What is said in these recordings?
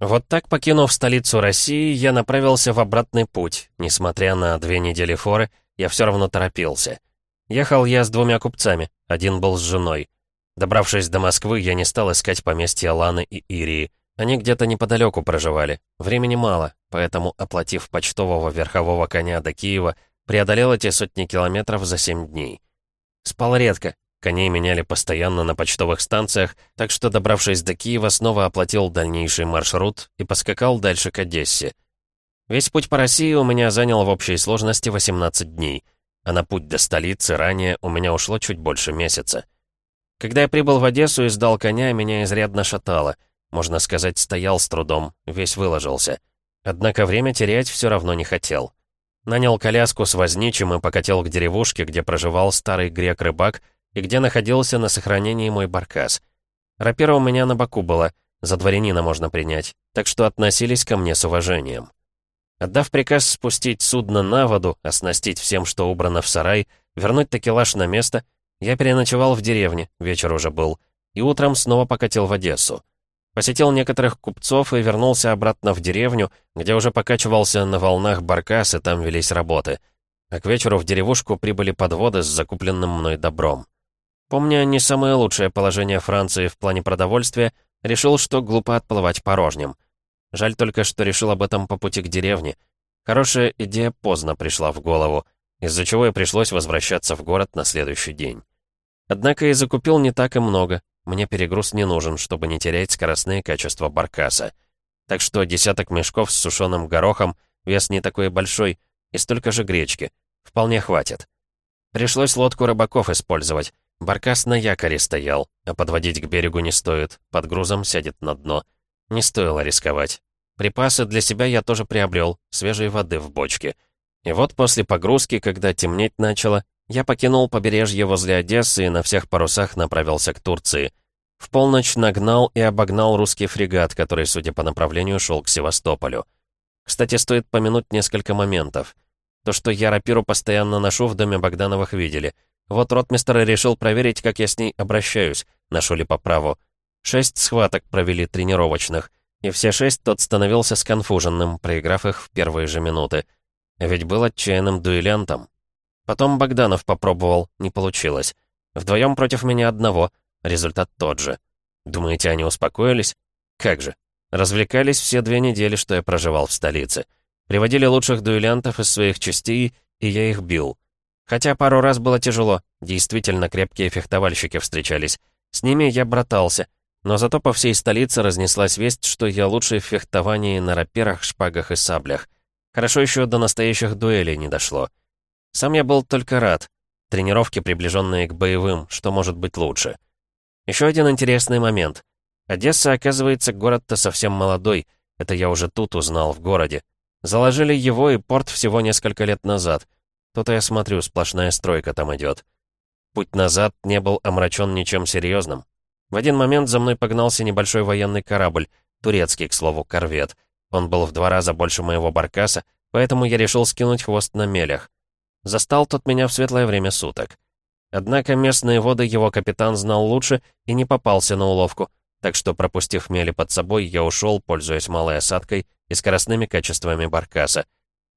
Вот так, покинув столицу России, я направился в обратный путь. Несмотря на две недели форы, я все равно торопился. Ехал я с двумя купцами, один был с женой. Добравшись до Москвы, я не стал искать поместья Ланы и Ирии. Они где-то неподалеку проживали. Времени мало, поэтому, оплатив почтового верхового коня до Киева, преодолел эти сотни километров за семь дней. Спал редко, коней меняли постоянно на почтовых станциях, так что, добравшись до Киева, снова оплатил дальнейший маршрут и поскакал дальше к Одессе. Весь путь по России у меня занял в общей сложности 18 дней, а на путь до столицы ранее у меня ушло чуть больше месяца. Когда я прибыл в Одессу и сдал коня, меня изрядно шатало — можно сказать, стоял с трудом, весь выложился. Однако время терять все равно не хотел. Нанял коляску с возничим и покатил к деревушке, где проживал старый грек-рыбак и где находился на сохранении мой баркас. Рапира у меня на боку была, за дворянина можно принять, так что относились ко мне с уважением. Отдав приказ спустить судно на воду, оснастить всем, что убрано в сарай, вернуть такелаж на место, я переночевал в деревне, вечер уже был, и утром снова покатил в Одессу. Посетил некоторых купцов и вернулся обратно в деревню, где уже покачивался на волнах баркас, и там велись работы. А к вечеру в деревушку прибыли подводы с закупленным мной добром. Помня не самое лучшее положение Франции в плане продовольствия, решил, что глупо отплывать порожним. Жаль только, что решил об этом по пути к деревне. Хорошая идея поздно пришла в голову, из-за чего и пришлось возвращаться в город на следующий день. Однако и закупил не так и много, мне перегруз не нужен, чтобы не терять скоростные качества баркаса. Так что десяток мешков с сушеным горохом, вес не такой большой, и столько же гречки. Вполне хватит. Пришлось лодку рыбаков использовать. Баркас на якоре стоял, а подводить к берегу не стоит, под грузом сядет на дно. Не стоило рисковать. Припасы для себя я тоже приобрел, свежей воды в бочке. И вот после погрузки, когда темнеть начало, я покинул побережье возле Одессы и на всех парусах направился к Турции. В полночь нагнал и обогнал русский фрегат, который, судя по направлению, шел к Севастополю. Кстати, стоит помянуть несколько моментов. То, что я рапиру постоянно ношу, в доме Богдановых видели. Вот ротмистер решил проверить, как я с ней обращаюсь, ношу ли по праву. Шесть схваток провели тренировочных, и все шесть тот становился сконфуженным, проиграв их в первые же минуты. Ведь был отчаянным дуэлянтом. Потом Богданов попробовал, не получилось. Вдвоем против меня одного, результат тот же. Думаете, они успокоились? Как же. Развлекались все две недели, что я проживал в столице. Приводили лучших дуэлянтов из своих частей, и я их бил. Хотя пару раз было тяжело, действительно крепкие фехтовальщики встречались. С ними я братался, но зато по всей столице разнеслась весть, что я лучший в фехтовании на рапирах, шпагах и саблях. Хорошо еще до настоящих дуэлей не дошло. Сам я был только рад. Тренировки, приближенные к боевым, что может быть лучше. Еще один интересный момент. Одесса, оказывается, город-то совсем молодой. Это я уже тут узнал, в городе. Заложили его и порт всего несколько лет назад. То-то я смотрю, сплошная стройка там идет. Путь назад не был омрачен ничем серьезным. В один момент за мной погнался небольшой военный корабль, турецкий, к слову, корвет. Он был в два раза больше моего баркаса, поэтому я решил скинуть хвост на мелях. Застал тот меня в светлое время суток. Однако местные воды его капитан знал лучше и не попался на уловку, так что, пропустив мели под собой, я ушел, пользуясь малой осадкой и скоростными качествами баркаса.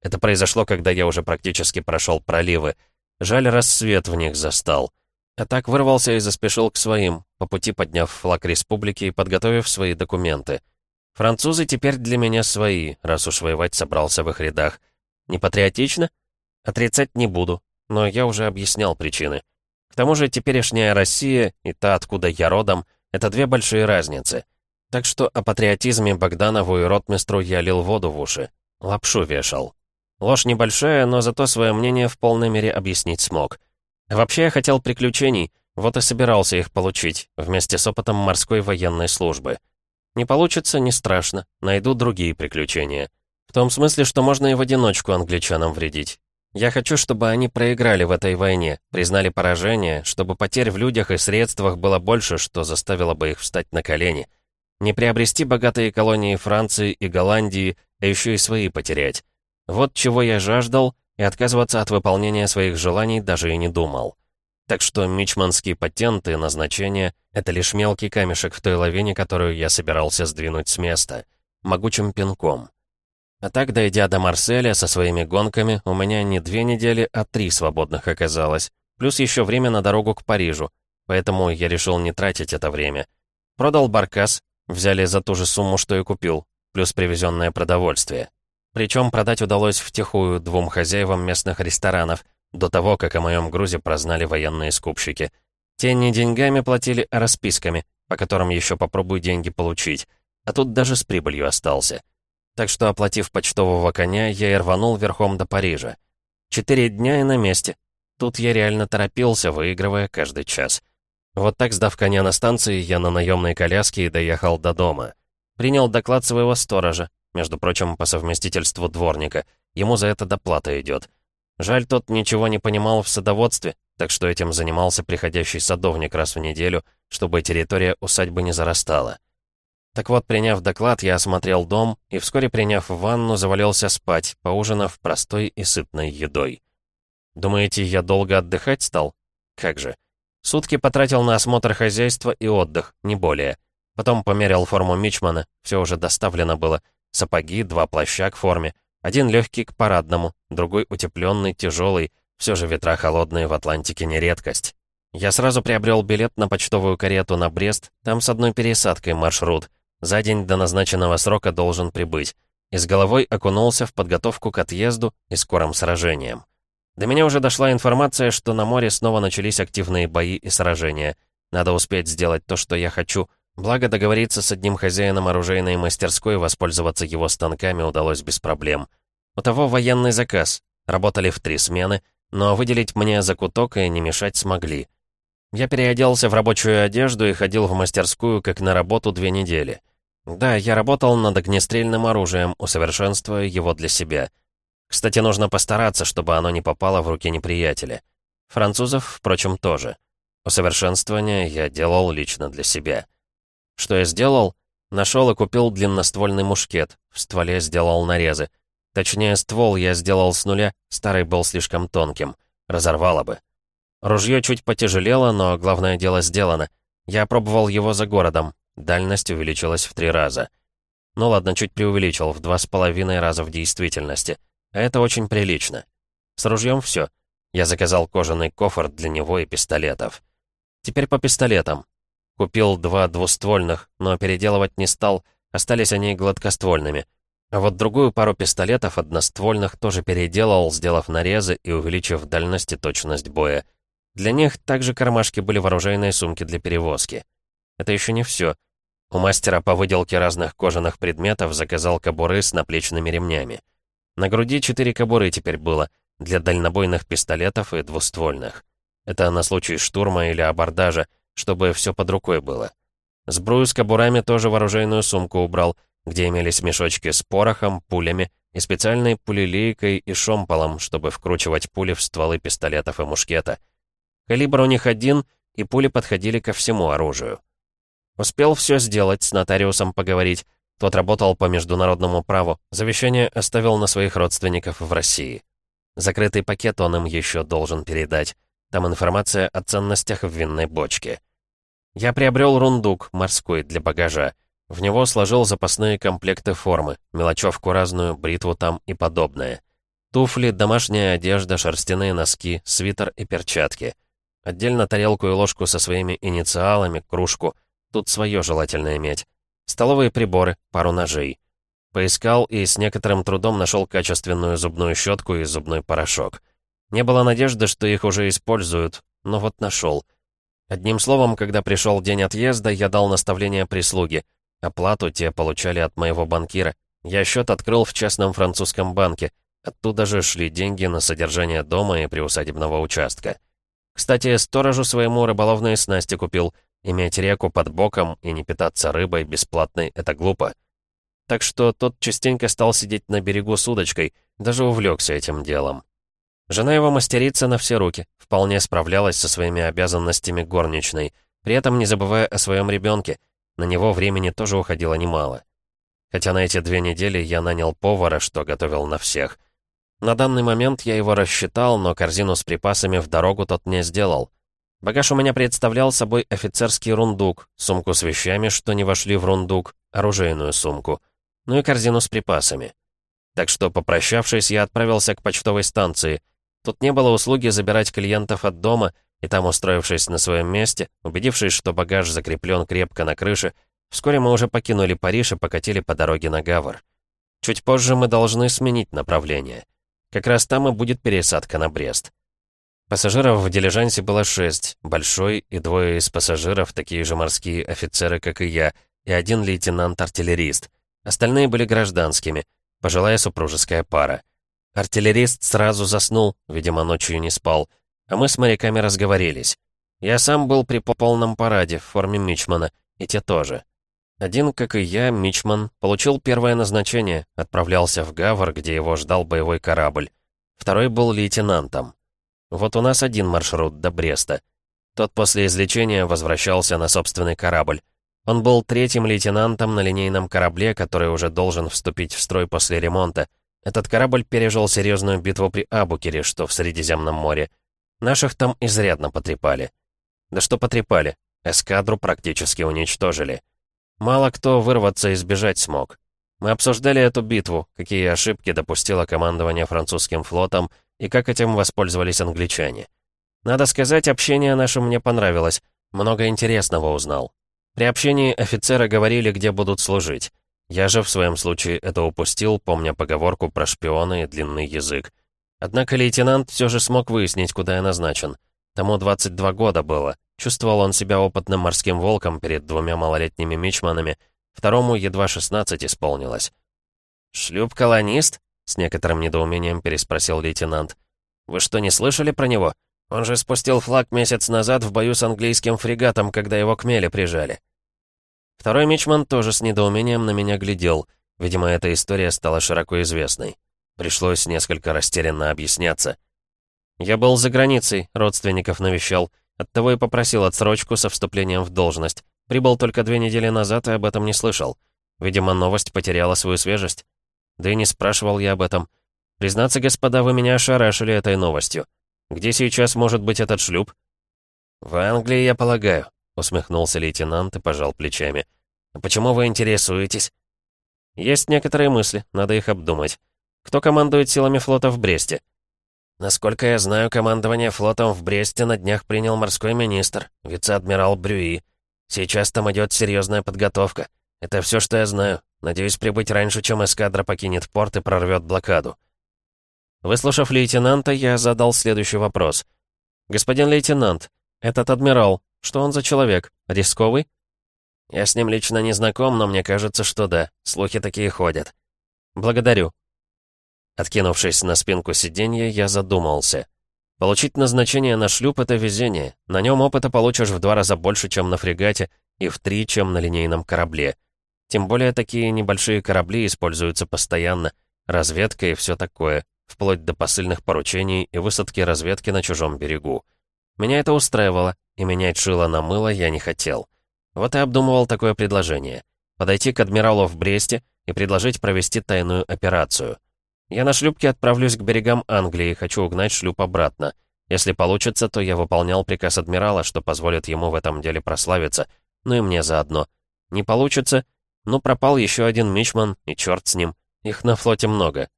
Это произошло, когда я уже практически прошел проливы. Жаль, рассвет в них застал. А так вырвался и заспешил к своим, по пути подняв флаг республики и подготовив свои документы. Французы теперь для меня свои, раз уж воевать собрался в их рядах. Не патриотично? Отрицать не буду, но я уже объяснял причины. К тому же теперешняя Россия и та, откуда я родом, это две большие разницы. Так что о патриотизме Богданову и ротмистру я лил воду в уши. Лапшу вешал. Ложь небольшая, но зато свое мнение в полной мере объяснить смог. Вообще я хотел приключений, вот и собирался их получить, вместе с опытом морской военной службы. Не получится, не страшно, найду другие приключения. В том смысле, что можно и в одиночку англичанам вредить. Я хочу, чтобы они проиграли в этой войне, признали поражение, чтобы потерь в людях и средствах было больше, что заставило бы их встать на колени. Не приобрести богатые колонии Франции и Голландии, а еще и свои потерять. Вот чего я жаждал, и отказываться от выполнения своих желаний даже и не думал. Так что мичманские патенты, назначения — это лишь мелкий камешек в той лавине, которую я собирался сдвинуть с места. могучим пинком. А так, дойдя до Марселя со своими гонками, у меня не две недели, а три свободных оказалось. Плюс еще время на дорогу к Парижу. Поэтому я решил не тратить это время. Продал баркас, взяли за ту же сумму, что и купил, плюс привезенное продовольствие. Причем продать удалось втихую двум хозяевам местных ресторанов, до того, как о моем грузе прознали военные скупщики. Те не деньгами платили, а расписками, по которым еще попробую деньги получить. А тут даже с прибылью остался. Так что, оплатив почтового коня, я и рванул верхом до Парижа. Четыре дня и на месте. Тут я реально торопился, выигрывая каждый час. Вот так, сдав коня на станции, я на наемной коляске и доехал до дома. Принял доклад своего сторожа, между прочим, по совместительству дворника. Ему за это доплата идет. Жаль, тот ничего не понимал в садоводстве, так что этим занимался приходящий садовник раз в неделю, чтобы территория усадьбы не зарастала. Так вот, приняв доклад, я осмотрел дом и вскоре, приняв ванну, завалился спать, поужинав простой и сытной едой. Думаете, я долго отдыхать стал? Как же. Сутки потратил на осмотр хозяйства и отдых, не более. Потом померил форму Мичмана, все уже доставлено было. Сапоги, два плаща к форме. Один легкий к парадному, другой утепленный, тяжелый. Все же ветра холодные в Атлантике не редкость. Я сразу приобрел билет на почтовую карету на Брест, там с одной пересадкой маршрут — за день до назначенного срока должен прибыть. И с головой окунулся в подготовку к отъезду и скорым сражениям. До меня уже дошла информация, что на море снова начались активные бои и сражения. Надо успеть сделать то, что я хочу. Благо договориться с одним хозяином оружейной мастерской, воспользоваться его станками удалось без проблем. У того военный заказ. Работали в три смены, но выделить мне закуток и не мешать смогли. Я переоделся в рабочую одежду и ходил в мастерскую как на работу две недели. Да, я работал над огнестрельным оружием, усовершенствуя его для себя. Кстати, нужно постараться, чтобы оно не попало в руки неприятеля. Французов, впрочем, тоже. Усовершенствование я делал лично для себя. Что я сделал? Нашел и купил длинноствольный мушкет, в стволе сделал нарезы. Точнее, ствол я сделал с нуля, старый был слишком тонким. Разорвало бы. Ружье чуть потяжелело, но главное дело сделано. Я пробовал его за городом, Дальность увеличилась в три раза. Ну ладно, чуть преувеличил, в два с половиной раза в действительности. А это очень прилично. С ружьем все. Я заказал кожаный кофр для него и пистолетов. Теперь по пистолетам. Купил два двуствольных, но переделывать не стал, остались они гладкоствольными. А вот другую пару пистолетов одноствольных тоже переделал, сделав нарезы и увеличив дальность и точность боя. Для них также кармашки были вооруженные сумки для перевозки. Это еще не все. У мастера по выделке разных кожаных предметов заказал кобуры с наплечными ремнями. На груди четыре кобуры теперь было, для дальнобойных пистолетов и двуствольных. Это на случай штурма или абордажа, чтобы все под рукой было. Сбрую с кобурами тоже вооруженную сумку убрал, где имелись мешочки с порохом, пулями и специальной пулелейкой и шомполом, чтобы вкручивать пули в стволы пистолетов и мушкета. Калибр у них один, и пули подходили ко всему оружию. Успел все сделать, с нотариусом поговорить. Тот работал по международному праву. Завещание оставил на своих родственников в России. Закрытый пакет он им еще должен передать. Там информация о ценностях в винной бочке. Я приобрел рундук, морской, для багажа. В него сложил запасные комплекты формы, мелочевку разную, бритву там и подобное. Туфли, домашняя одежда, шерстяные носки, свитер и перчатки. Отдельно тарелку и ложку со своими инициалами, кружку, Тут свое желательно иметь. Столовые приборы, пару ножей. Поискал и с некоторым трудом нашел качественную зубную щетку и зубной порошок. Не было надежды, что их уже используют, но вот нашел. Одним словом, когда пришел день отъезда, я дал наставление прислуге. Оплату те получали от моего банкира. Я счет открыл в частном французском банке. Оттуда же шли деньги на содержание дома и приусадебного участка. Кстати, сторожу своему рыболовные снасти купил — Иметь реку под боком и не питаться рыбой бесплатной — это глупо. Так что тот частенько стал сидеть на берегу с удочкой, даже увлекся этим делом. Жена его мастерица на все руки, вполне справлялась со своими обязанностями горничной, при этом не забывая о своем ребенке. На него времени тоже уходило немало. Хотя на эти две недели я нанял повара, что готовил на всех. На данный момент я его рассчитал, но корзину с припасами в дорогу тот не сделал. Багаж у меня представлял собой офицерский рундук, сумку с вещами, что не вошли в рундук, оружейную сумку. ну и корзину с припасами. Так что, попрощавшись, я отправился к почтовой станции. Тут не было услуги забирать клиентов от дома, и там, устроившись на своем месте, убедившись, что багаж закреплен крепко на крыше, вскоре мы уже покинули Париж и покатили по дороге на Гавр. Чуть позже мы должны сменить направление. Как раз там и будет пересадка на Брест. Пассажиров в дилижансе было шесть, большой и двое из пассажиров, такие же морские офицеры, как и я, и один лейтенант-артиллерист. Остальные были гражданскими, пожилая супружеская пара. Артиллерист сразу заснул, видимо, ночью не спал, а мы с моряками разговорились. Я сам был при полном параде в форме мичмана, и те тоже. Один, как и я, мичман, получил первое назначение, отправлялся в Гавр, где его ждал боевой корабль. Второй был лейтенантом. Вот у нас один маршрут до Бреста. Тот после излечения возвращался на собственный корабль. Он был третьим лейтенантом на линейном корабле, который уже должен вступить в строй после ремонта. Этот корабль пережил серьезную битву при Абукере, что в Средиземном море. Наших там изрядно потрепали. Да что потрепали? Эскадру практически уничтожили. Мало кто вырваться и сбежать смог. Мы обсуждали эту битву, какие ошибки допустило командование французским флотом и как этим воспользовались англичане. Надо сказать, общение наше мне понравилось, много интересного узнал. При общении офицеры говорили, где будут служить. Я же в своем случае это упустил, помня поговорку про шпионы и длинный язык. Однако лейтенант все же смог выяснить, куда я назначен. Тому 22 года было. Чувствовал он себя опытным морским волком перед двумя малолетними мичманами. Второму едва 16 исполнилось. «Шлюп-колонист?» С некоторым недоумением переспросил лейтенант. «Вы что, не слышали про него? Он же спустил флаг месяц назад в бою с английским фрегатом, когда его к мели прижали». Второй мичман тоже с недоумением на меня глядел. Видимо, эта история стала широко известной. Пришлось несколько растерянно объясняться. Я был за границей, родственников навещал. Оттого и попросил отсрочку со вступлением в должность. Прибыл только две недели назад и об этом не слышал. Видимо, новость потеряла свою свежесть. Да и не спрашивал я об этом. Признаться, господа, вы меня ошарашили этой новостью. Где сейчас может быть этот шлюп? В Англии, я полагаю, усмехнулся лейтенант и пожал плечами. А почему вы интересуетесь? Есть некоторые мысли, надо их обдумать. Кто командует силами флота в Бресте? Насколько я знаю, командование флотом в Бресте на днях принял морской министр, вице-адмирал Брюи. Сейчас там идет серьезная подготовка. Это все, что я знаю. Надеюсь прибыть раньше, чем эскадра покинет порт и прорвет блокаду. Выслушав лейтенанта, я задал следующий вопрос. «Господин лейтенант, этот адмирал, что он за человек? Рисковый?» «Я с ним лично не знаком, но мне кажется, что да. Слухи такие ходят». «Благодарю». Откинувшись на спинку сиденья, я задумался. Получить назначение на шлюп — это везение. На нем опыта получишь в два раза больше, чем на фрегате, и в три, чем на линейном корабле. Тем более такие небольшие корабли используются постоянно, разведка и все такое, вплоть до посыльных поручений и высадки разведки на чужом берегу. Меня это устраивало, и менять шило на мыло я не хотел. Вот и обдумывал такое предложение. Подойти к адмиралу в Бресте и предложить провести тайную операцию. Я на шлюпке отправлюсь к берегам Англии и хочу угнать шлюп обратно. Если получится, то я выполнял приказ адмирала, что позволит ему в этом деле прославиться, ну и мне заодно. Не получится, ну, пропал еще один мичман, и черт с ним. Их на флоте много.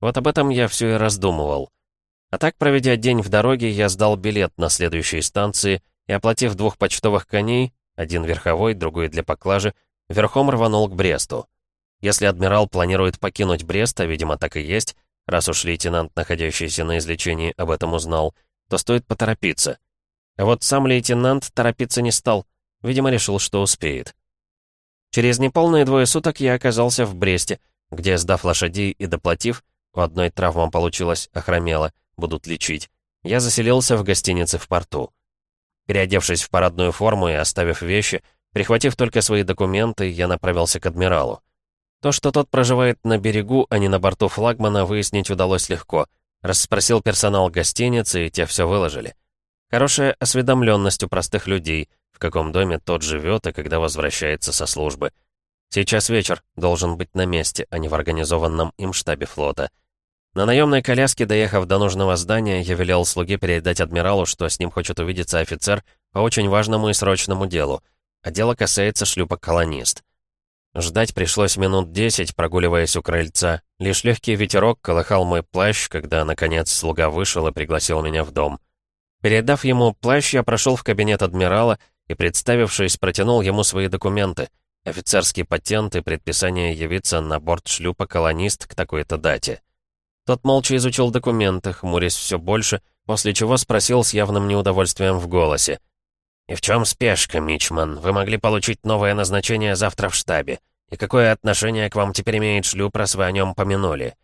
Вот об этом я все и раздумывал. А так, проведя день в дороге, я сдал билет на следующей станции и, оплатив двух почтовых коней, один верховой, другой для поклажи, верхом рванул к Бресту. Если адмирал планирует покинуть Брест, а, видимо, так и есть, раз уж лейтенант, находящийся на излечении, об этом узнал, то стоит поторопиться. А вот сам лейтенант торопиться не стал, видимо, решил, что успеет. Через неполные двое суток я оказался в Бресте, где, сдав лошадей и доплатив, у одной травма получилась, охромела, будут лечить, я заселился в гостинице в порту. Переодевшись в парадную форму и оставив вещи, прихватив только свои документы, я направился к адмиралу. То, что тот проживает на берегу, а не на борту флагмана, выяснить удалось легко. Расспросил персонал гостиницы, и те все выложили. Хорошая осведомленность у простых людей — каком доме тот живет и когда возвращается со службы. Сейчас вечер, должен быть на месте, а не в организованном им штабе флота. На наемной коляске, доехав до нужного здания, я велел слуге передать адмиралу, что с ним хочет увидеться офицер по очень важному и срочному делу. А дело касается шлюпа «Колонист». Ждать пришлось минут десять, прогуливаясь у крыльца. Лишь легкий ветерок колыхал мой плащ, когда, наконец, слуга вышел и пригласил меня в дом. Передав ему плащ, я прошел в кабинет адмирала и, представившись, протянул ему свои документы, офицерский патент и предписание явиться на борт шлюпа «Колонист» к такой-то дате. Тот молча изучил документы, хмурясь все больше, после чего спросил с явным неудовольствием в голосе. «И в чем спешка, Мичман? Вы могли получить новое назначение завтра в штабе. И какое отношение к вам теперь имеет шлюп, раз вы о нем помянули?»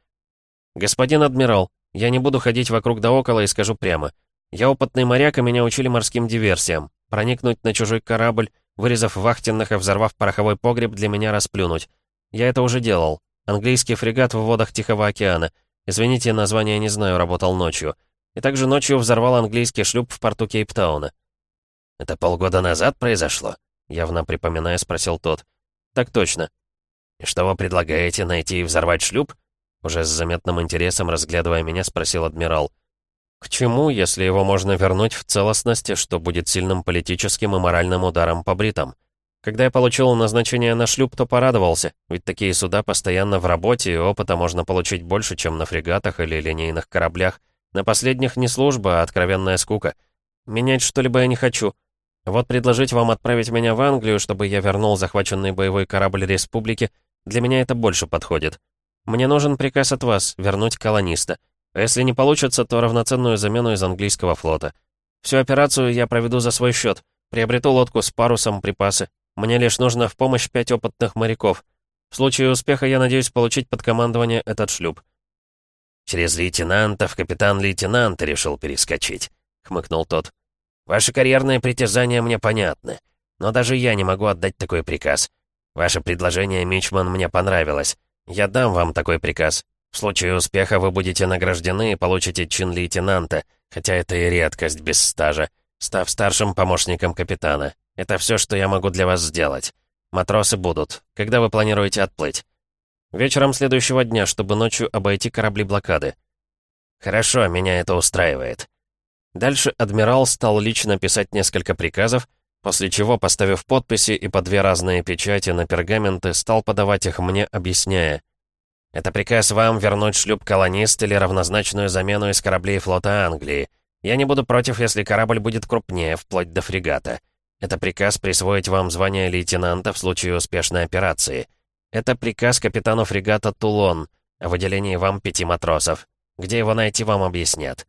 «Господин адмирал, я не буду ходить вокруг да около и скажу прямо. Я опытный моряк, и меня учили морским диверсиям. Проникнуть на чужой корабль, вырезав вахтенных и взорвав пороховой погреб, для меня расплюнуть. Я это уже делал. Английский фрегат в водах Тихого океана. Извините, название не знаю, работал ночью. И также ночью взорвал английский шлюп в порту Кейптауна. «Это полгода назад произошло?» Явно припоминая, спросил тот. «Так точно». «И что вы предлагаете, найти и взорвать шлюп?» Уже с заметным интересом, разглядывая меня, спросил адмирал. «К чему, если его можно вернуть в целостности, что будет сильным политическим и моральным ударом по бритам? Когда я получил назначение на шлюп, то порадовался, ведь такие суда постоянно в работе, и опыта можно получить больше, чем на фрегатах или линейных кораблях. На последних не служба, а откровенная скука. Менять что-либо я не хочу». Вот предложить вам отправить меня в Англию, чтобы я вернул захваченный боевой корабль Республики, для меня это больше подходит. Мне нужен приказ от вас вернуть колониста. А если не получится, то равноценную замену из английского флота. Всю операцию я проведу за свой счет. Приобрету лодку с парусом, припасы. Мне лишь нужно в помощь пять опытных моряков. В случае успеха я надеюсь получить под командование этот шлюп. «Через лейтенантов капитан-лейтенант решил перескочить», — хмыкнул тот. Ваши карьерные притязания мне понятны, но даже я не могу отдать такой приказ. Ваше предложение, Мичман, мне понравилось. Я дам вам такой приказ. В случае успеха вы будете награждены и получите чин лейтенанта, хотя это и редкость без стажа, став старшим помощником капитана. Это все, что я могу для вас сделать. Матросы будут. Когда вы планируете отплыть? Вечером следующего дня, чтобы ночью обойти корабли блокады. Хорошо, меня это устраивает. Дальше адмирал стал лично писать несколько приказов, после чего, поставив подписи и по две разные печати на пергаменты, стал подавать их мне, объясняя. «Это приказ вам вернуть шлюп-колонист или равнозначную замену из кораблей флота Англии. Я не буду против, если корабль будет крупнее, вплоть до фрегата. Это приказ присвоить вам звание лейтенанта в случае успешной операции. Это приказ капитану фрегата Тулон о выделении вам пяти матросов. Где его найти, вам объяснят».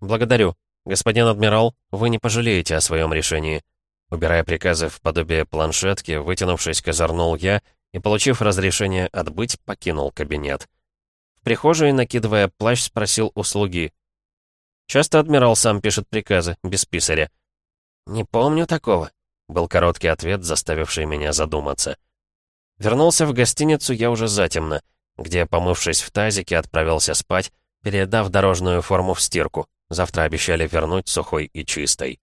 «Благодарю», «Господин адмирал, вы не пожалеете о своем решении». Убирая приказы в подобие планшетки, вытянувшись, козырнул я и, получив разрешение отбыть, покинул кабинет. В прихожей, накидывая плащ, спросил у слуги. «Часто адмирал сам пишет приказы, без писаря». «Не помню такого», — был короткий ответ, заставивший меня задуматься. Вернулся в гостиницу я уже затемно, где, помывшись в тазике, отправился спать, передав дорожную форму в стирку. Завтра обещали вернуть сухой и чистой.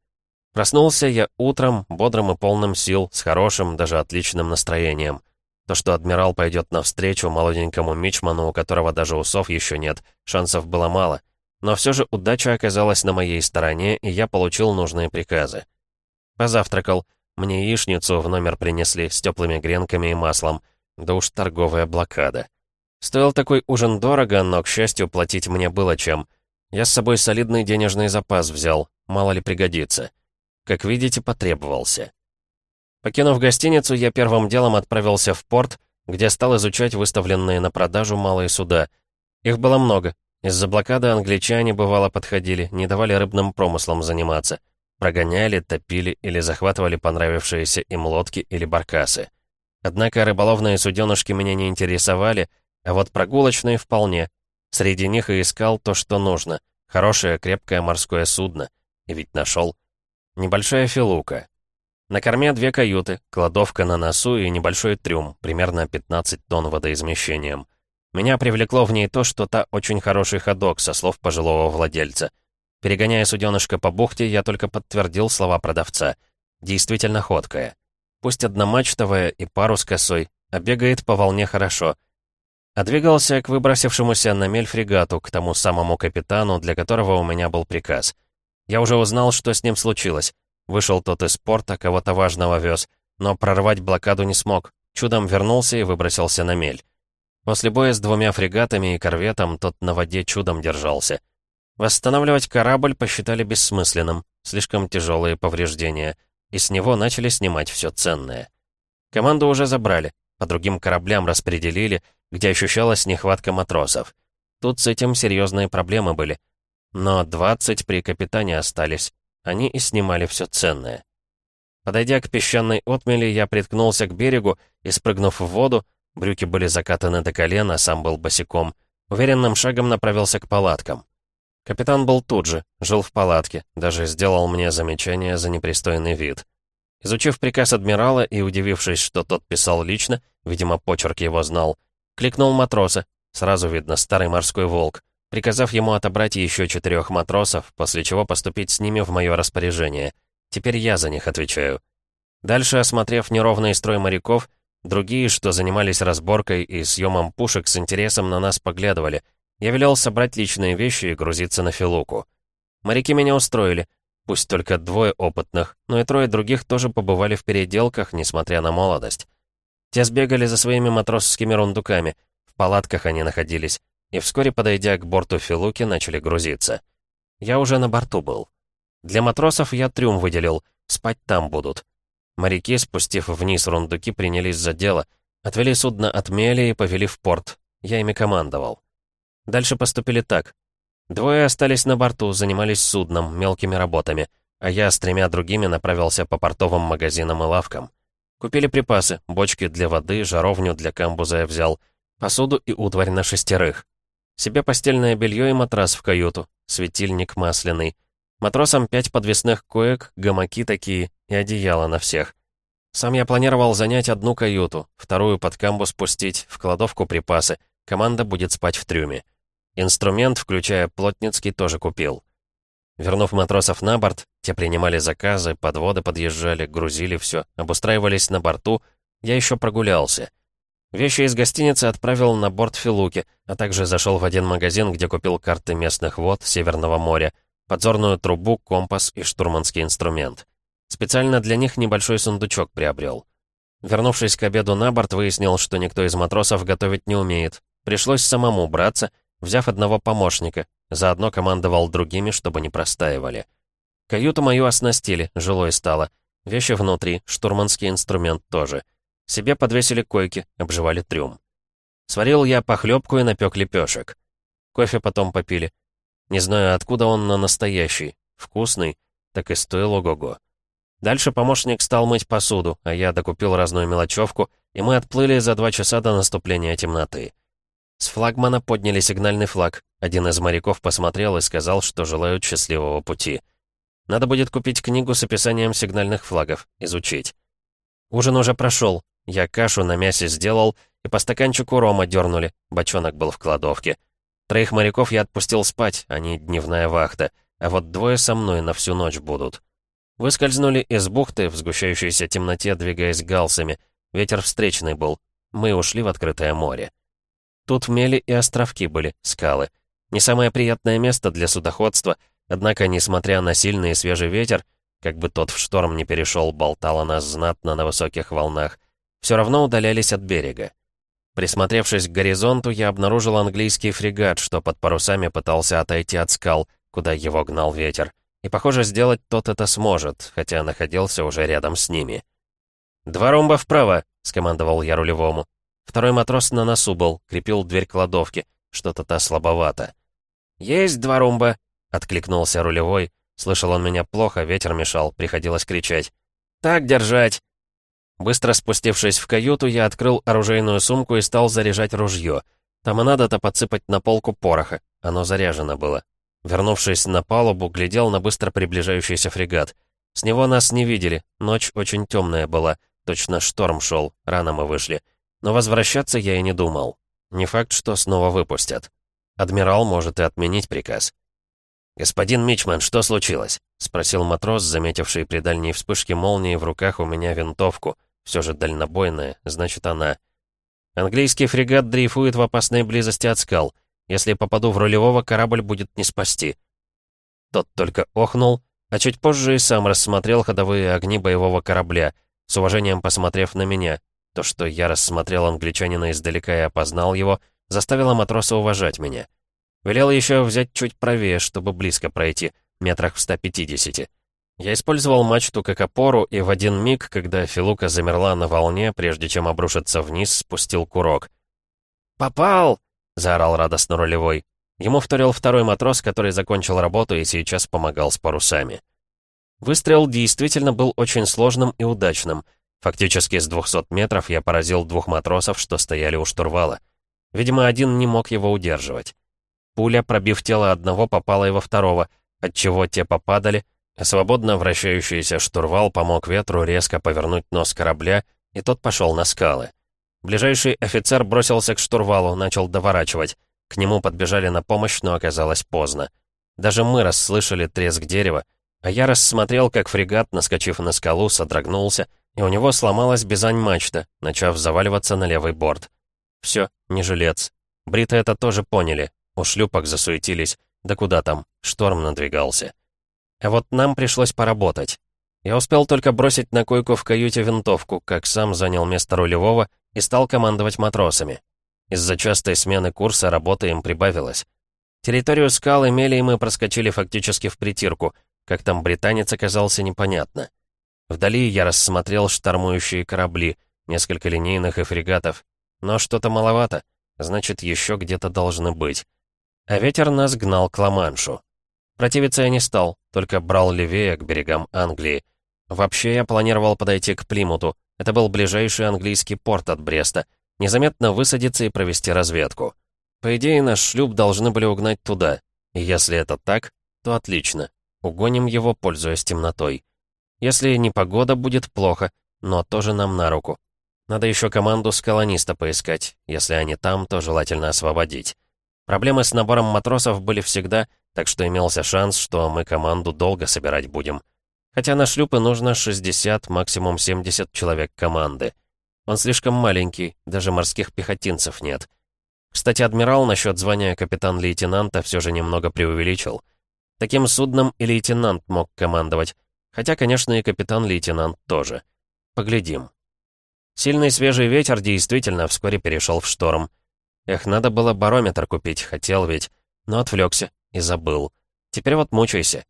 Проснулся я утром, бодрым и полным сил, с хорошим, даже отличным настроением. То, что адмирал пойдет навстречу молоденькому мичману, у которого даже усов еще нет, шансов было мало. Но все же удача оказалась на моей стороне, и я получил нужные приказы. Позавтракал. Мне яичницу в номер принесли с теплыми гренками и маслом. Да уж торговая блокада. Стоил такой ужин дорого, но, к счастью, платить мне было чем. Я с собой солидный денежный запас взял, мало ли пригодится. Как видите, потребовался. Покинув гостиницу, я первым делом отправился в порт, где стал изучать выставленные на продажу малые суда. Их было много. Из-за блокады англичане, бывало, подходили, не давали рыбным промыслом заниматься. Прогоняли, топили или захватывали понравившиеся им лодки или баркасы. Однако рыболовные суденышки меня не интересовали, а вот прогулочные вполне. Среди них и искал то, что нужно. Хорошее, крепкое морское судно. И ведь нашел. Небольшая филука. На корме две каюты, кладовка на носу и небольшой трюм, примерно 15 тонн водоизмещением. Меня привлекло в ней то, что та очень хороший ходок, со слов пожилого владельца. Перегоняя суденышко по бухте, я только подтвердил слова продавца. Действительно ходкая. Пусть одномачтовая и парус косой, а бегает по волне хорошо — а двигался к выбросившемуся на мель фрегату, к тому самому капитану, для которого у меня был приказ. Я уже узнал, что с ним случилось. Вышел тот из порта, кого-то важного вез, но прорвать блокаду не смог. чудом вернулся и выбросился на мель. После боя с двумя фрегатами и корветом тот на воде чудом держался. Восстанавливать корабль посчитали бессмысленным, слишком тяжелые повреждения, и с него начали снимать все ценное. Команду уже забрали, по другим кораблям распределили, где ощущалась нехватка матросов. Тут с этим серьезные проблемы были. Но 20 при капитане остались. Они и снимали все ценное. Подойдя к песчаной отмели, я приткнулся к берегу и, спрыгнув в воду, брюки были закатаны до колена, сам был босиком, уверенным шагом направился к палаткам. Капитан был тут же, жил в палатке, даже сделал мне замечание за непристойный вид. Изучив приказ адмирала и удивившись, что тот писал лично, видимо, почерк его знал, кликнул матроса, сразу видно, старый морской волк, приказав ему отобрать еще четырех матросов, после чего поступить с ними в мое распоряжение. Теперь я за них отвечаю. Дальше, осмотрев неровный строй моряков, другие, что занимались разборкой и съемом пушек, с интересом на нас поглядывали. Я велел собрать личные вещи и грузиться на Филуку. Моряки меня устроили, Пусть только двое опытных, но и трое других тоже побывали в переделках, несмотря на молодость. Те сбегали за своими матросскими рундуками, в палатках они находились, и вскоре, подойдя к борту Филуки, начали грузиться. Я уже на борту был. Для матросов я трюм выделил, спать там будут. Моряки, спустив вниз рундуки, принялись за дело, отвели судно от мели и повели в порт. Я ими командовал. Дальше поступили так. Двое остались на борту, занимались судном, мелкими работами, а я с тремя другими направился по портовым магазинам и лавкам. Купили припасы, бочки для воды, жаровню для камбуза я взял, посуду и утварь на шестерых. Себе постельное белье и матрас в каюту, светильник масляный. Матросам пять подвесных коек, гамаки такие и одеяло на всех. Сам я планировал занять одну каюту, вторую под камбуз пустить, в кладовку припасы. Команда будет спать в трюме. Инструмент, включая плотницкий, тоже купил. Вернув матросов на борт, те принимали заказы, подводы подъезжали, грузили все, обустраивались на борту, я еще прогулялся. Вещи из гостиницы отправил на борт Филуки, а также зашел в один магазин, где купил карты местных вод Северного моря, подзорную трубу, компас и штурманский инструмент. Специально для них небольшой сундучок приобрел. Вернувшись к обеду на борт, выяснил, что никто из матросов готовить не умеет. Пришлось самому браться — взяв одного помощника, заодно командовал другими, чтобы не простаивали. Каюту мою оснастили, жилой стало. Вещи внутри, штурманский инструмент тоже. Себе подвесили койки, обживали трюм. Сварил я похлебку и напек лепешек. Кофе потом попили. Не знаю, откуда он, но настоящий. Вкусный, так и стоил ого-го. Дальше помощник стал мыть посуду, а я докупил разную мелочевку, и мы отплыли за два часа до наступления темноты. С флагмана подняли сигнальный флаг. Один из моряков посмотрел и сказал, что желают счастливого пути. Надо будет купить книгу с описанием сигнальных флагов, изучить. Ужин уже прошел. Я кашу на мясе сделал, и по стаканчику рома дернули. Бочонок был в кладовке. Троих моряков я отпустил спать, они дневная вахта, а вот двое со мной на всю ночь будут. Выскользнули из бухты в сгущающейся темноте, двигаясь галсами. Ветер встречный был. Мы ушли в открытое море. Тут мели и островки были, скалы. Не самое приятное место для судоходства, однако, несмотря на сильный и свежий ветер, как бы тот в шторм не перешел, болтало нас знатно на высоких волнах, все равно удалялись от берега. Присмотревшись к горизонту, я обнаружил английский фрегат, что под парусами пытался отойти от скал, куда его гнал ветер. И, похоже, сделать тот это сможет, хотя находился уже рядом с ними. «Два ромба вправо!» — скомандовал я рулевому. Второй матрос на носу был, крепил дверь кладовки. Что-то та слабовато. «Есть два румба!» — откликнулся рулевой. Слышал он меня плохо, ветер мешал, приходилось кричать. «Так держать!» Быстро спустившись в каюту, я открыл оружейную сумку и стал заряжать ружье. Там и надо-то подсыпать на полку пороха. Оно заряжено было. Вернувшись на палубу, глядел на быстро приближающийся фрегат. С него нас не видели, ночь очень темная была. Точно шторм шел, рано мы вышли. Но возвращаться я и не думал. Не факт, что снова выпустят. Адмирал может и отменить приказ. «Господин Мичман, что случилось?» — спросил матрос, заметивший при дальней вспышке молнии в руках у меня винтовку. Все же дальнобойная, значит она. «Английский фрегат дрейфует в опасной близости от скал. Если попаду в рулевого, корабль будет не спасти». Тот только охнул, а чуть позже и сам рассмотрел ходовые огни боевого корабля, с уважением посмотрев на меня, То, что я рассмотрел англичанина издалека и опознал его, заставило матроса уважать меня. Велел еще взять чуть правее, чтобы близко пройти, метрах в 150. Я использовал мачту как опору, и в один миг, когда Филука замерла на волне, прежде чем обрушиться вниз, спустил курок. «Попал!» — заорал радостно рулевой. Ему вторил второй матрос, который закончил работу и сейчас помогал с парусами. Выстрел действительно был очень сложным и удачным. Фактически с 200 метров я поразил двух матросов, что стояли у штурвала. Видимо, один не мог его удерживать. Пуля, пробив тело одного, попала и во второго, отчего те попадали, а свободно вращающийся штурвал помог ветру резко повернуть нос корабля, и тот пошел на скалы. Ближайший офицер бросился к штурвалу, начал доворачивать. К нему подбежали на помощь, но оказалось поздно. Даже мы расслышали треск дерева, а я рассмотрел, как фрегат, наскочив на скалу, содрогнулся, и у него сломалась бизань-мачта, начав заваливаться на левый борт. Все, не жилец. Бриты это тоже поняли. У шлюпок засуетились. Да куда там, шторм надвигался. А вот нам пришлось поработать. Я успел только бросить на койку в каюте винтовку, как сам занял место рулевого и стал командовать матросами. Из-за частой смены курса работы им прибавилось. Территорию скал имели, и мы проскочили фактически в притирку — как там британец оказался, непонятно. Вдали я рассмотрел штормующие корабли, несколько линейных и фрегатов. Но что-то маловато, значит, еще где-то должны быть. А ветер нас гнал к Ла-Маншу. Противиться я не стал, только брал левее к берегам Англии. Вообще я планировал подойти к Плимуту. Это был ближайший английский порт от Бреста. Незаметно высадиться и провести разведку. По идее, наш шлюп должны были угнать туда. И если это так, то отлично. Угоним его, пользуясь темнотой. Если не погода, будет плохо, но тоже нам на руку. Надо еще команду с колониста поискать. Если они там, то желательно освободить. Проблемы с набором матросов были всегда, так что имелся шанс, что мы команду долго собирать будем. Хотя на шлюпы нужно 60, максимум 70 человек команды. Он слишком маленький, даже морских пехотинцев нет. Кстати, адмирал насчет звания капитан-лейтенанта все же немного преувеличил — Таким судном и лейтенант мог командовать. Хотя, конечно, и капитан-лейтенант тоже. Поглядим. Сильный свежий ветер действительно вскоре перешел в шторм. Эх, надо было барометр купить, хотел ведь. Но отвлекся и забыл. Теперь вот мучайся.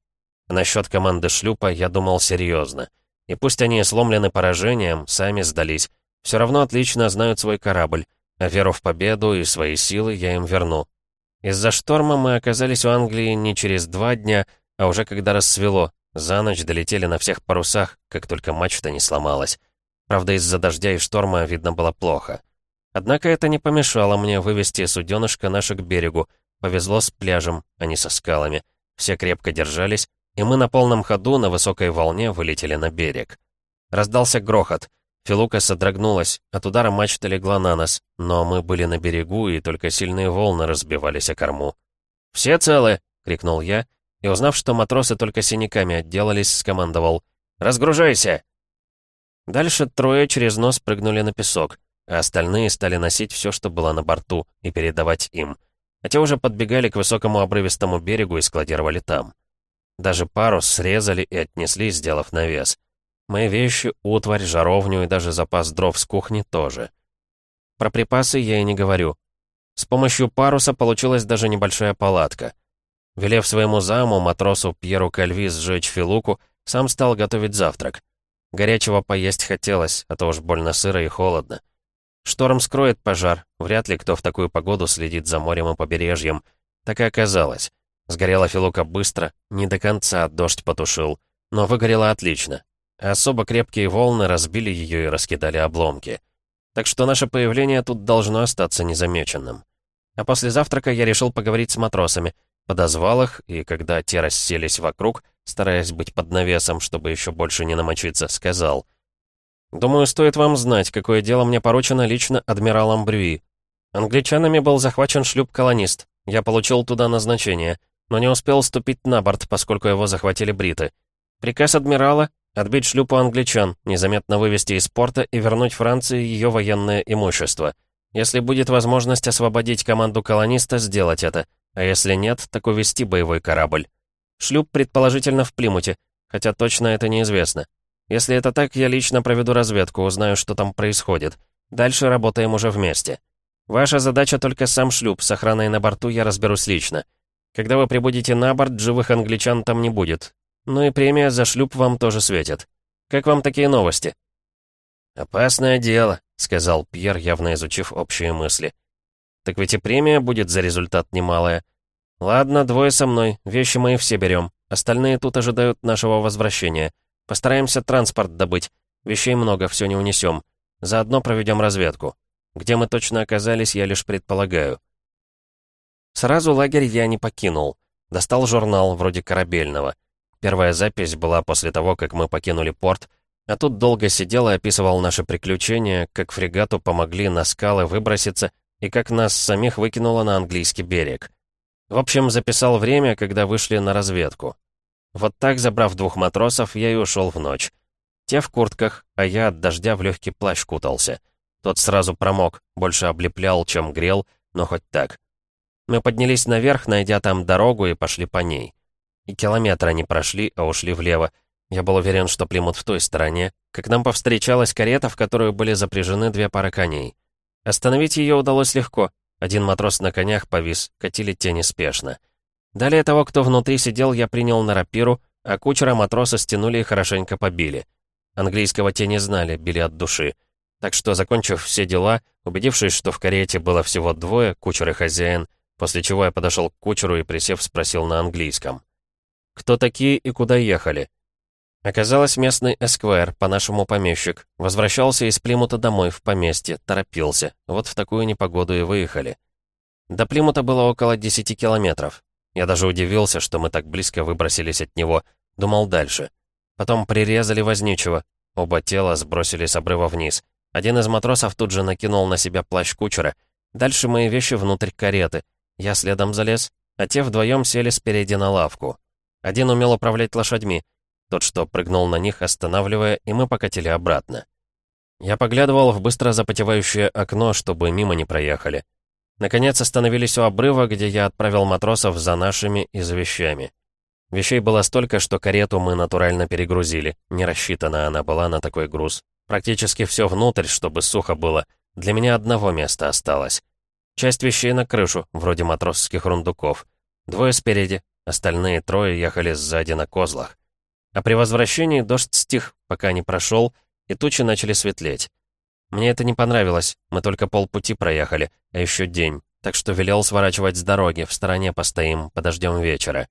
насчет команды шлюпа я думал серьезно. И пусть они сломлены поражением, сами сдались. Все равно отлично знают свой корабль. А веру в победу и свои силы я им верну. Из-за шторма мы оказались в Англии не через два дня, а уже когда рассвело. За ночь долетели на всех парусах, как только мачта не сломалась. Правда, из-за дождя и шторма видно было плохо. Однако это не помешало мне вывести суденышко наше к берегу. Повезло с пляжем, а не со скалами. Все крепко держались, и мы на полном ходу на высокой волне вылетели на берег. Раздался грохот. Филука содрогнулась, от удара мачта легла на нас, но мы были на берегу, и только сильные волны разбивались о корму. «Все целы!» — крикнул я, и, узнав, что матросы только синяками отделались, скомандовал «Разгружайся!». Дальше трое через нос прыгнули на песок, а остальные стали носить все, что было на борту, и передавать им. А те уже подбегали к высокому обрывистому берегу и складировали там. Даже парус срезали и отнесли, сделав навес. Мои вещи, утварь, жаровню и даже запас дров с кухни тоже. Про припасы я и не говорю. С помощью паруса получилась даже небольшая палатка. Велев своему заму, матросу Пьеру Кальви, сжечь филуку, сам стал готовить завтрак. Горячего поесть хотелось, а то уж больно сыро и холодно. Шторм скроет пожар, вряд ли кто в такую погоду следит за морем и побережьем. Так и оказалось. Сгорела филука быстро, не до конца дождь потушил, но выгорела отлично. Особо крепкие волны разбили ее и раскидали обломки. Так что наше появление тут должно остаться незамеченным. А после завтрака я решил поговорить с матросами, подозвал их, и когда те расселись вокруг, стараясь быть под навесом, чтобы еще больше не намочиться, сказал. «Думаю, стоит вам знать, какое дело мне поручено лично адмиралом Брюи. Англичанами был захвачен шлюп-колонист. Я получил туда назначение, но не успел ступить на борт, поскольку его захватили бриты. Приказ адмирала Отбить шлюпу англичан, незаметно вывести из порта и вернуть Франции ее военное имущество. Если будет возможность освободить команду колониста, сделать это. А если нет, так увести боевой корабль. Шлюп предположительно в Плимуте, хотя точно это неизвестно. Если это так, я лично проведу разведку, узнаю, что там происходит. Дальше работаем уже вместе. Ваша задача только сам шлюп, с охраной на борту я разберусь лично. Когда вы прибудете на борт, живых англичан там не будет. Ну и премия за шлюп вам тоже светит. Как вам такие новости?» «Опасное дело», — сказал Пьер, явно изучив общие мысли. «Так ведь и премия будет за результат немалая. Ладно, двое со мной, вещи мои все берем. Остальные тут ожидают нашего возвращения. Постараемся транспорт добыть. Вещей много, все не унесем. Заодно проведем разведку. Где мы точно оказались, я лишь предполагаю. Сразу лагерь я не покинул. Достал журнал, вроде корабельного. Первая запись была после того, как мы покинули порт, а тут долго сидел и описывал наши приключения, как фрегату помогли на скалы выброситься и как нас самих выкинуло на английский берег. В общем, записал время, когда вышли на разведку. Вот так, забрав двух матросов, я и ушел в ночь. Те в куртках, а я от дождя в легкий плащ кутался. Тот сразу промок, больше облеплял, чем грел, но хоть так. Мы поднялись наверх, найдя там дорогу, и пошли по ней. И километра не прошли, а ушли влево. Я был уверен, что Плимут в той стороне, как нам повстречалась карета, в которую были запряжены две пары коней. Остановить ее удалось легко. Один матрос на конях повис, катили те неспешно. Далее того, кто внутри сидел, я принял на рапиру, а кучера матроса стянули и хорошенько побили. Английского те не знали, били от души. Так что, закончив все дела, убедившись, что в карете было всего двое, кучер и хозяин, После чего я подошел к кучеру и, присев, спросил на английском. «Кто такие и куда ехали?» Оказалось, местный эсквайр, по-нашему помещик, возвращался из Плимута домой в поместье, торопился. Вот в такую непогоду и выехали. До Плимута было около 10 километров. Я даже удивился, что мы так близко выбросились от него. Думал дальше. Потом прирезали возничего. Оба тела сбросили с обрыва вниз. Один из матросов тут же накинул на себя плащ кучера. Дальше мои вещи внутрь кареты — я следом залез, а те вдвоем сели спереди на лавку. Один умел управлять лошадьми, тот, что прыгнул на них, останавливая, и мы покатили обратно. Я поглядывал в быстро запотевающее окно, чтобы мимо не проехали. Наконец остановились у обрыва, где я отправил матросов за нашими и за вещами. Вещей было столько, что карету мы натурально перегрузили. Не рассчитана она была на такой груз. Практически все внутрь, чтобы сухо было. Для меня одного места осталось. Часть вещей на крышу, вроде матросских рундуков. Двое спереди, остальные трое ехали сзади на козлах. А при возвращении дождь стих, пока не прошел, и тучи начали светлеть. Мне это не понравилось, мы только полпути проехали, а еще день, так что велел сворачивать с дороги, в стороне постоим, подождем вечера.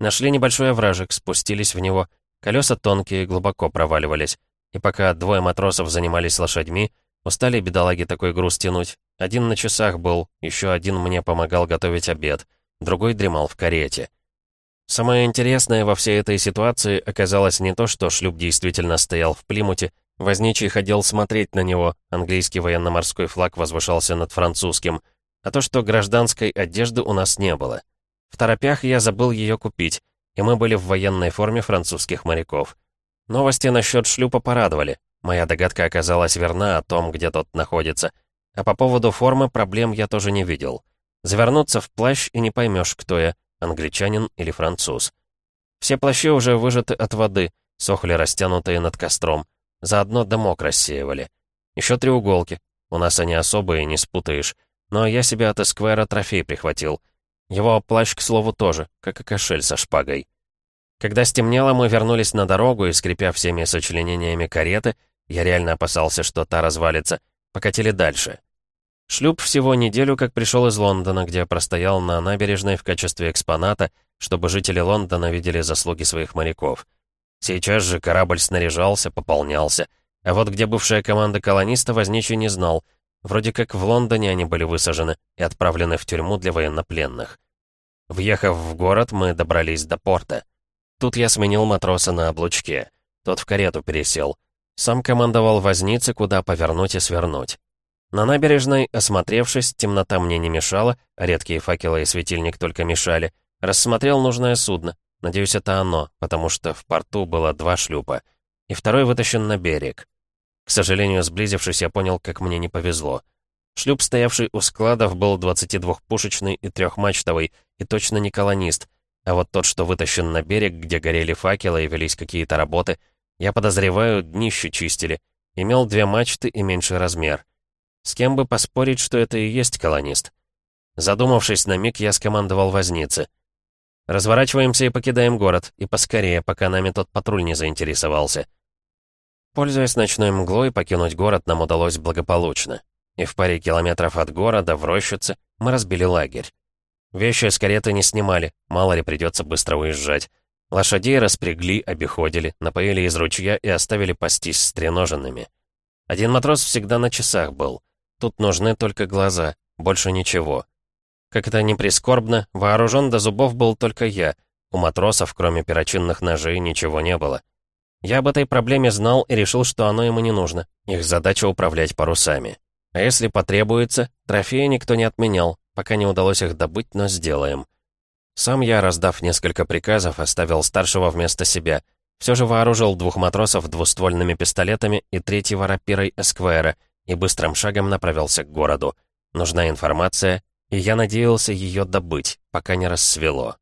Нашли небольшой овражек, спустились в него, колеса тонкие, глубоко проваливались, и пока двое матросов занимались лошадьми, устали бедолаги такой груз тянуть, один на часах был, еще один мне помогал готовить обед, другой дремал в карете. Самое интересное во всей этой ситуации оказалось не то, что шлюп действительно стоял в Плимуте, Возничий ходил смотреть на него, английский военно-морской флаг возвышался над французским, а то, что гражданской одежды у нас не было. В торопях я забыл ее купить, и мы были в военной форме французских моряков. Новости насчет шлюпа порадовали. Моя догадка оказалась верна о том, где тот находится — а по поводу формы проблем я тоже не видел. Завернуться в плащ и не поймешь, кто я, англичанин или француз. Все плащи уже выжаты от воды, сохли растянутые над костром. Заодно дымок рассеивали. Еще треуголки. У нас они особые, не спутаешь. Но я себе от Эсквера трофей прихватил. Его плащ, к слову, тоже, как и кошель со шпагой. Когда стемнело, мы вернулись на дорогу и, скрипя всеми сочленениями кареты, я реально опасался, что та развалится — Покатили дальше. Шлюп всего неделю как пришел из Лондона, где простоял на набережной в качестве экспоната, чтобы жители Лондона видели заслуги своих моряков. Сейчас же корабль снаряжался, пополнялся. А вот где бывшая команда колониста возничий не знал. Вроде как в Лондоне они были высажены и отправлены в тюрьму для военнопленных. Въехав в город, мы добрались до порта. Тут я сменил матроса на облучке. Тот в карету пересел. Сам командовал вознице, куда повернуть и свернуть. На набережной, осмотревшись, темнота мне не мешала, редкие факелы и светильник только мешали. Рассмотрел нужное судно. Надеюсь, это оно, потому что в порту было два шлюпа. И второй вытащен на берег. К сожалению, сблизившись, я понял, как мне не повезло. Шлюп, стоявший у складов, был 22-пушечный и трехмачтовый, и точно не колонист. А вот тот, что вытащен на берег, где горели факелы и велись какие-то работы — я подозреваю, днище чистили. Имел две мачты и меньший размер. С кем бы поспорить, что это и есть колонист? Задумавшись на миг, я скомандовал вознице. «Разворачиваемся и покидаем город, и поскорее, пока нами тот патруль не заинтересовался». Пользуясь ночной мглой, покинуть город нам удалось благополучно. И в паре километров от города, в рощице, мы разбили лагерь. Вещи с кареты не снимали, мало ли придется быстро уезжать. Лошадей распрягли, обиходили, напоили из ручья и оставили пастись стреноженными. Один матрос всегда на часах был. Тут нужны только глаза, больше ничего. Как это ни прискорбно, вооружен до зубов был только я. У матросов, кроме перочинных ножей, ничего не было. Я об этой проблеме знал и решил, что оно ему не нужно. Их задача управлять парусами. А если потребуется, трофеи никто не отменял, пока не удалось их добыть, но сделаем. Сам я, раздав несколько приказов, оставил старшего вместо себя. Все же вооружил двух матросов двуствольными пистолетами и третьего рапирой Эсквайра и быстрым шагом направился к городу. Нужна информация, и я надеялся ее добыть, пока не рассвело.